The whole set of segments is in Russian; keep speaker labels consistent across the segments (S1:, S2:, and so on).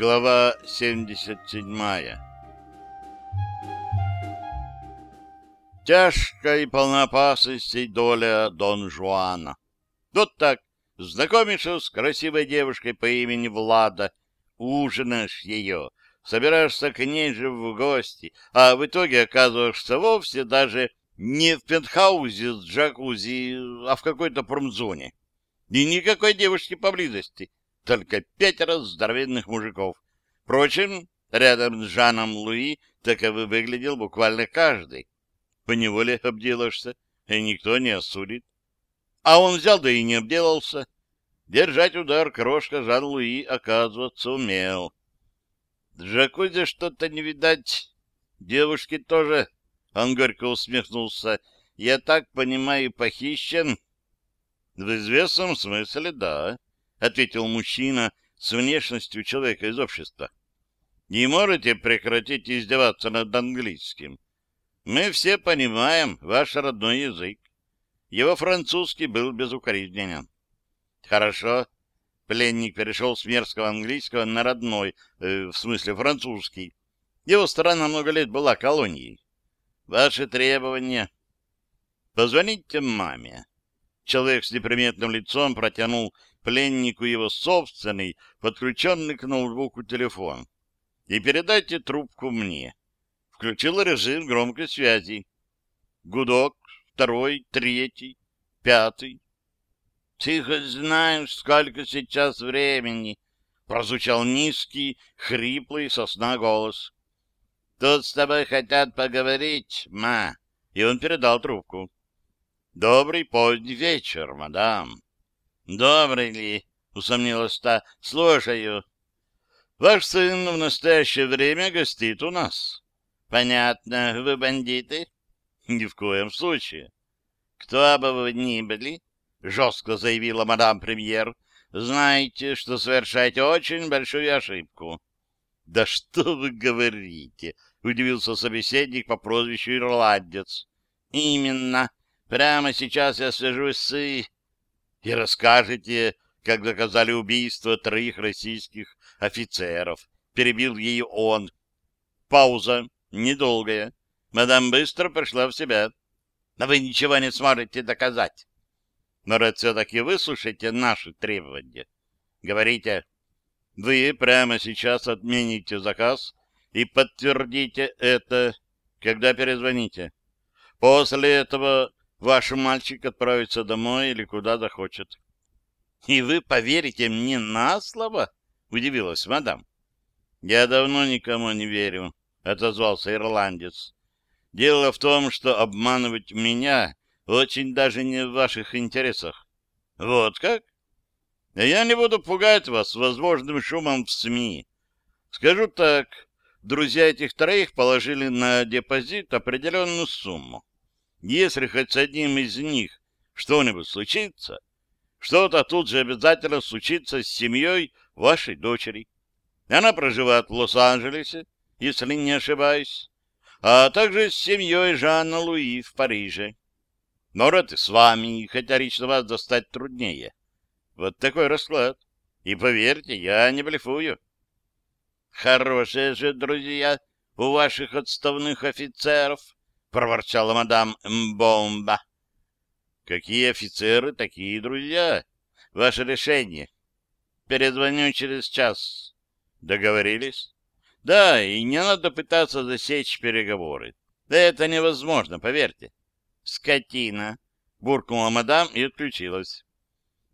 S1: Глава 77 Тяжкая и полна опасностей доля Дон Жуана. Вот так, знакомишься с красивой девушкой по имени Влада, ужинаешь ее, собираешься к ней же в гости, а в итоге оказываешься вовсе даже не в пентхаузе с джакузи, а в какой-то промзоне. И никакой девушки поблизости, только пятеро здоровенных мужиков. Впрочем, рядом с Жаном Луи таковы выглядел буквально каждый. Поневоле обделаешься, и никто не осудит. А он взял, да и не обделался. Держать удар крошка Жан-Луи, оказываться, умел. Джакузи что-то не видать. Девушки тоже. Он горько усмехнулся. Я так понимаю, похищен? В известном смысле, да, ответил мужчина с внешностью человека из общества. Не можете прекратить издеваться над английским? Мы все понимаем ваш родной язык. Его французский был безукоризненен. Хорошо. Пленник перешел с мерзкого английского на родной, э, в смысле французский. Его страна много лет была колонией. Ваши требования. Позвоните маме. Человек с неприметным лицом протянул пленнику его собственный, подключенный к ноутбуку телефон. И передайте трубку мне. Включил режим громкой связи. Гудок, второй, третий, пятый. — Ты хоть знаешь, сколько сейчас времени? — прозвучал низкий, хриплый сосна голос. — Тут с тобой хотят поговорить, ма. И он передал трубку. — Добрый поздний вечер, мадам. — Добрый ли? — усомнилась та. — Слушаю. — Ваш сын в настоящее время гостит у нас. — Понятно. Вы бандиты? — Ни в коем случае. — Кто бы вы ни были, — жестко заявила мадам премьер, — знаете, что совершаете очень большую ошибку. — Да что вы говорите? — удивился собеседник по прозвищу Ирландец. — Именно. Прямо сейчас я свяжусь с... И расскажете, как доказали убийство троих российских офицеров. Перебил ее он. Пауза. Недолгая. Мадам быстро пришла в себя. Но вы ничего не сможете доказать. Но все-таки выслушайте наши требования. Говорите, вы прямо сейчас отмените заказ и подтвердите это, когда перезвоните. После этого Ваш мальчик отправится домой или куда захочет. — И вы поверите мне на слово? — удивилась мадам. — Я давно никому не верю, — отозвался ирландец. — Дело в том, что обманывать меня очень даже не в ваших интересах. — Вот как? — Я не буду пугать вас возможным шумом в СМИ. Скажу так, друзья этих троих положили на депозит определенную сумму. Если хоть с одним из них что-нибудь случится, что-то тут же обязательно случится с семьей вашей дочери. Она проживает в Лос-Анджелесе, если не ошибаюсь, а также с семьей Жанна Луи в Париже. Может, и с вами, хотя лично вас достать труднее. Вот такой расклад. И поверьте, я не блефую. Хорошие же друзья у ваших отставных офицеров, — проворчала мадам Мбомба. — Какие офицеры, такие друзья. Ваше решение. Перезвоню через час. Договорились? Да, и не надо пытаться засечь переговоры. Это невозможно, поверьте. Скотина, буркнула мадам и отключилась.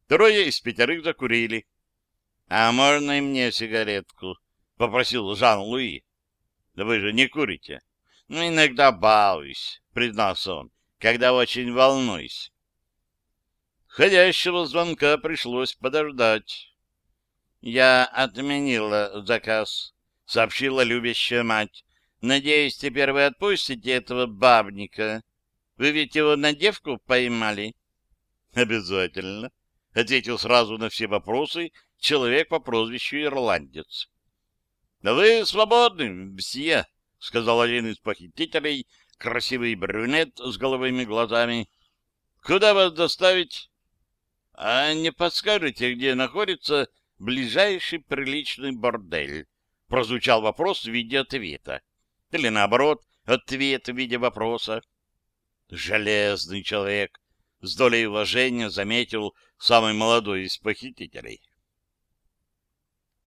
S1: Трое из пятерых закурили. — А можно и мне сигаретку? — попросил Жан-Луи. — Да вы же не курите. Ну, иногда балуюсь, признался он, когда очень волнуюсь. Входящего звонка пришлось подождать. Я отменила заказ, сообщила любящая мать. Надеюсь, теперь вы отпустите этого бабника. Вы ведь его на девку поймали? Обязательно, ответил сразу на все вопросы человек по прозвищу Ирландец. Вы свободны, мсье, — сказал один из похитителей, красивый брюнет с головыми глазами. — Куда вас доставить? — А не подскажете, где находится ближайший приличный бордель? прозвучал вопрос в виде ответа. Или наоборот, ответ в виде вопроса. Железный человек, с долей уважения заметил самый молодой из похитителей.